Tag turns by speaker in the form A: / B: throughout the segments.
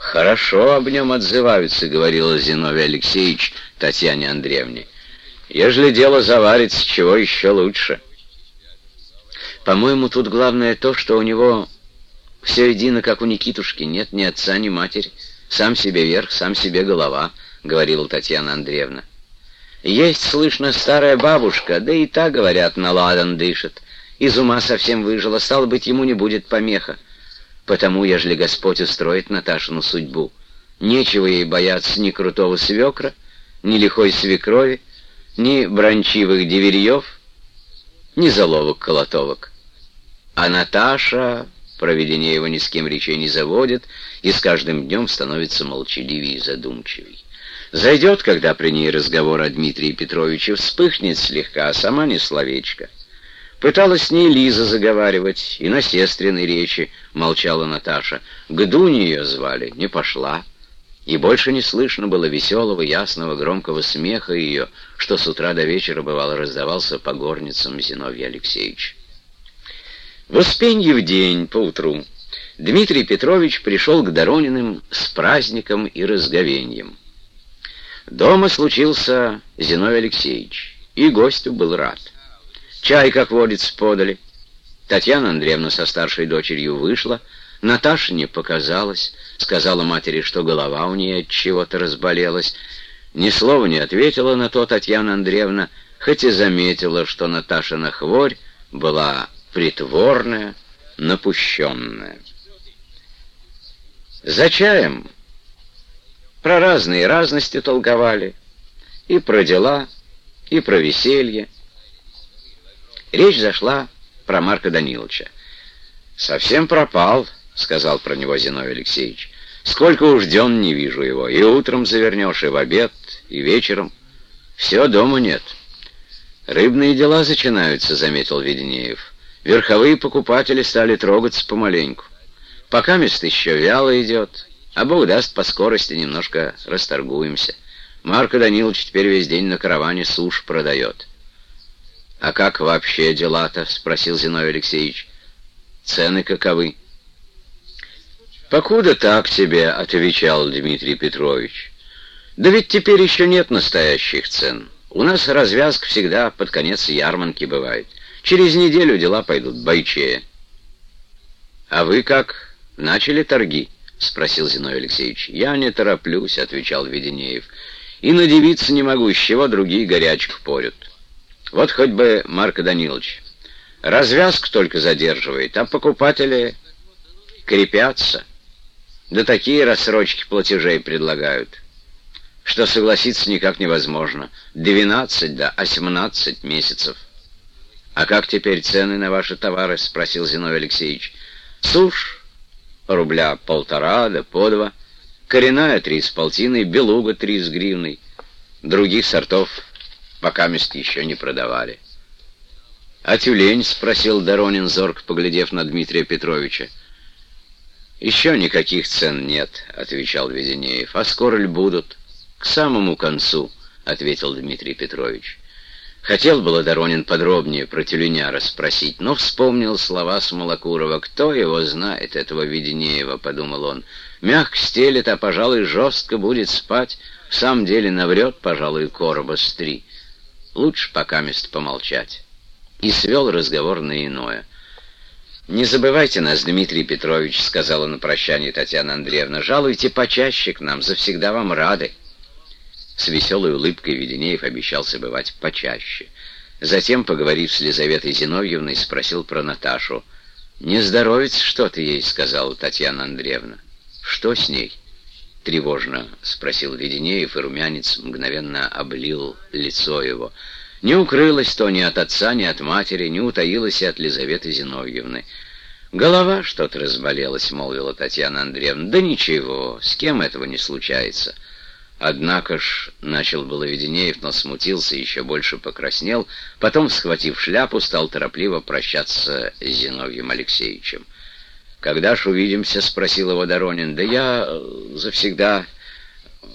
A: «Хорошо об нем отзываются», — говорила Зиновий Алексеевич Татьяне Андреевне. «Ежели дело заварится, чего еще лучше».
B: «По-моему, тут главное то, что у него все едино, как у Никитушки. Нет ни отца, ни матери. Сам себе верх, сам себе голова», — говорила Татьяна Андреевна. «Есть, слышно, старая бабушка, да и та, говорят, наладан дышит. Из ума совсем выжила, стало быть, ему не будет помеха. Потому, ежели Господь устроит Наташину судьбу, нечего ей бояться ни крутого свекра, ни лихой свекрови, ни брончивых деверьев, ни заловок-колотовок. А Наташа, проведение его ни с кем речей не заводит, и с каждым днем становится молчаливее и задумчивей. Зайдет, когда при ней разговор о Дмитрии Петровиче, вспыхнет слегка, а сама не словечко. Пыталась с ней Лиза заговаривать, и на сестренной речи молчала Наташа. К Дуне ее звали, не пошла. И больше не слышно было веселого, ясного, громкого смеха ее, что с утра до вечера, бывало, раздавался по горницам Зиновья Алексеевич. В Успенье день, поутру, Дмитрий Петрович пришел к Дорониным с праздником и разговеньем. Дома случился Зиновий Алексеевич, и гостю был рад. Чай, как водится, подали. Татьяна Андреевна со старшей дочерью вышла. Наташа не показалась. Сказала матери, что голова у нее от чего-то разболелась. Ни слова не ответила на то Татьяна Андреевна, хоть и заметила, что Наташина хворь была притворная, напущенная. За чаем про разные разности толговали, и про дела, и про веселье. Речь зашла про Марка Даниловича. «Совсем пропал», — сказал про него Зиновий Алексеевич. «Сколько уж дён не вижу его. И утром завернешь, и в обед, и вечером. Все дома нет». «Рыбные дела начинаются», — заметил Веденеев. «Верховые покупатели стали трогаться помаленьку. Пока мест еще вяло идет, а Бог даст по скорости немножко расторгуемся. Марко Данилович теперь весь день на караване суш продает». «А как вообще дела-то?» — спросил Зиновий Алексеевич. «Цены каковы?» «Покуда так себе», — отвечал Дмитрий Петрович. «Да ведь теперь еще нет настоящих цен. У нас развязка всегда под конец ярмарки бывает. Через неделю дела пойдут бойчее». «А вы как? Начали торги?» — спросил Зиновий Алексеевич. «Я не тороплюсь», — отвечал Веденеев. «И надевиться не могу, с чего другие горячку порют». Вот хоть бы Марко Данилович. Развязку только задерживает, а покупатели крепятся. Да такие рассрочки платежей предлагают, что согласиться никак невозможно. 12 да 18 месяцев. «А как теперь цены на ваши товары?» — спросил Зиновий Алексеевич. «Сушь рубля полтора да по два, коренная три с полтиной, белуга три с гривной, других сортов пока мест еще не продавали. «А тюлень?» — спросил Доронин, зорко поглядев на Дмитрия Петровича. «Еще никаких цен нет», — отвечал Веденеев. «А скоро ли будут?» «К самому концу», — ответил Дмитрий Петрович. Хотел было Доронин подробнее про тюленя расспросить, но вспомнил слова Смолокурова. «Кто его знает, этого Веденеева?» — подумал он. «Мягко стелет, а, пожалуй, жестко будет спать. В самом деле наврет, пожалуй, короба с три». Лучше пока мест помолчать. И свел разговор на иное. «Не забывайте нас, Дмитрий Петрович», — сказала на прощание Татьяна Андреевна. «Жалуйте почаще к нам, завсегда вам рады». С веселой улыбкой Веденеев обещался бывать почаще. Затем, поговорив с Лизаветой Зиновьевной, спросил про Наташу. «Не здоровится что-то ей», — сказала Татьяна Андреевна. «Что с ней?» — тревожно спросил Веденеев, и румянец мгновенно облил лицо его. Не укрылось то ни от отца, ни от матери, не утаилось и от Лизаветы Зиновьевны. «Голова что-то разболелась», — молвила Татьяна Андреевна. «Да ничего, с кем этого не случается». Однако ж, начал было Веденеев, но смутился, еще больше покраснел, потом, схватив шляпу, стал торопливо прощаться с Зиновьем Алексеевичем. «Когда ж увидимся?» — спросил его Доронин. «Да я э, завсегда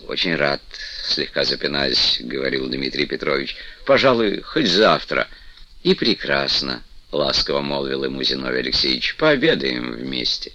B: очень рад», — слегка запинаясь, — говорил Дмитрий Петрович. «Пожалуй, хоть завтра». «И прекрасно», — ласково молвил ему Зиновий Алексеевич. «Пообедаем вместе».